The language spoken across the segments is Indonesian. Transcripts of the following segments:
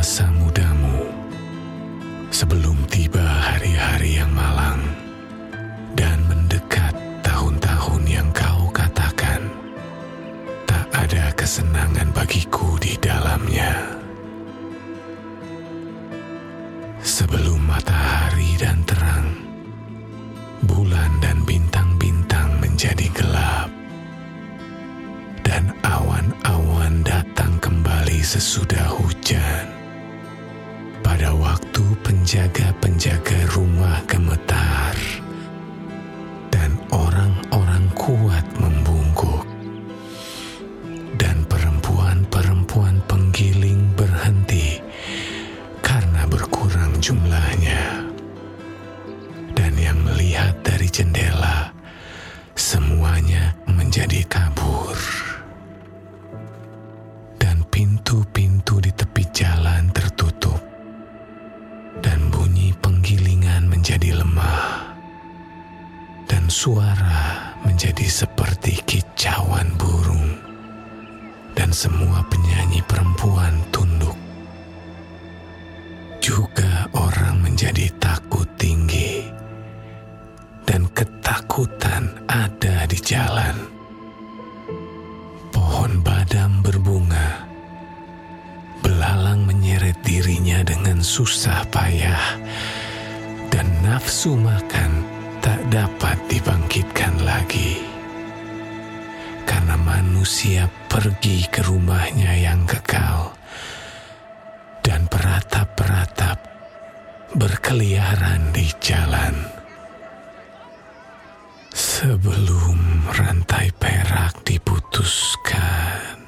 masa mudamu, sebelum tiba hari-hari yang malang dan mendekat tahun-tahun yang kau katakan, tak ada kesenangan bagiku di dalamnya. Sebelum matahari dan terang, bulan dan bintang-bintang menjadi gelap, dan awan-awan datang kembali sesudah hujan. Pada waktu penjaga-penjaga rumah gemetar, dan orang-orang kuat membungkuk, dan perempuan-perempuan penggiling berhenti karena berkurang jumlahnya. Dan yang melihat dari jendela, semuanya menjadi kabur. Dan pintu-pintu di tepi jalan lemah. Dan suara menjadi seperti kicauan burung. Dan semua penyanyi perempuan tunduk juga orang menjadi takut tinggi, dan ketakutan ada di jalan. Pohon badam berbunga, belalang menyeret dirinya dengan susah payah, nafsu makan tak dapat dibangkitkan lagi. Karena manusia pergi ke rumahnya yang kekal dan peratap-peratap berkeliaran di jalan. Sebelum rantai perak diputuskan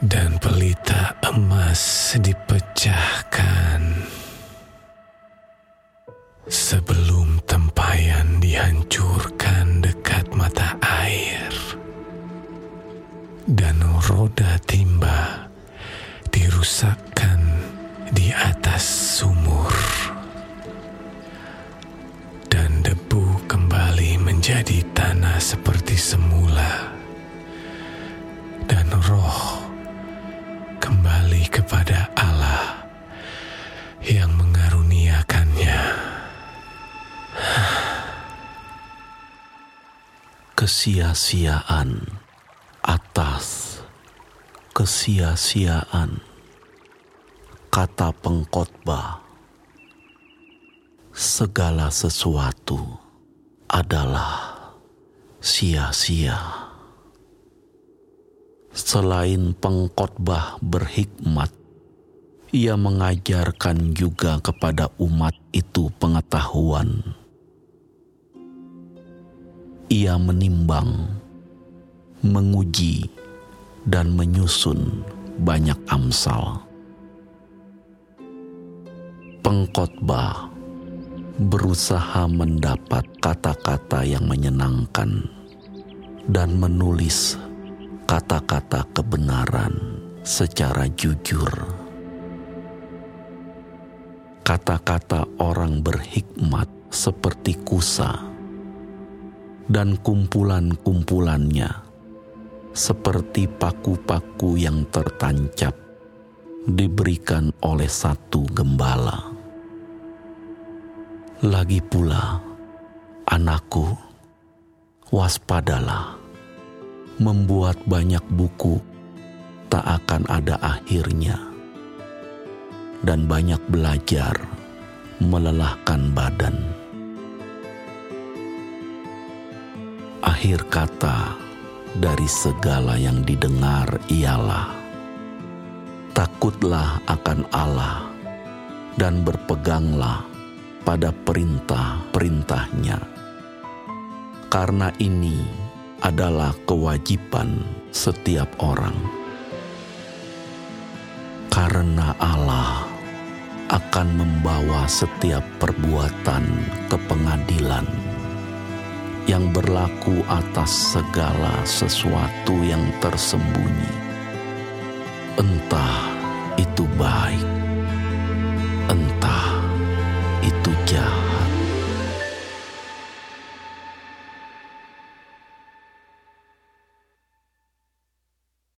dan pelita emas dipecahkan. Sebelum tempayan dihancurkan dekat mata air dan roda timba dirusakkan di atas sumur dan debu kembali menjadi tanah seperti semula dan roh kembali kepada Allah kesia-siaan atas kesia-siaan. Kata pengkhotbah segala sesuatu adalah sia-sia. Selain pengkhotbah berhikmat ia mengajarkan juga kepada umat itu pengetahuan ia menimbang menguji dan menyusun banyak amsal. Pengkhotbah berusaha mendapat kata-kata yang menyenangkan dan menulis kata-kata kebenaran secara jujur. Kata-kata orang berhikmat seperti kusa dan kumpulan-kumpulannya seperti paku-paku yang tertancap diberikan oleh satu gembala. Lagi pula, anakku, waspadalah, membuat banyak buku tak akan ada akhirnya, dan banyak belajar melelahkan badan. Akhir kata dari segala yang didengar ialah takutlah akan Allah dan berpeganglah pada perintah-perintahnya. Karena ini adalah kewajiban setiap orang. Karena Allah akan membawa setiap perbuatan ke pengadilan yang berlaku atas segala sesuatu yang tersembunyi. Entah itu baik,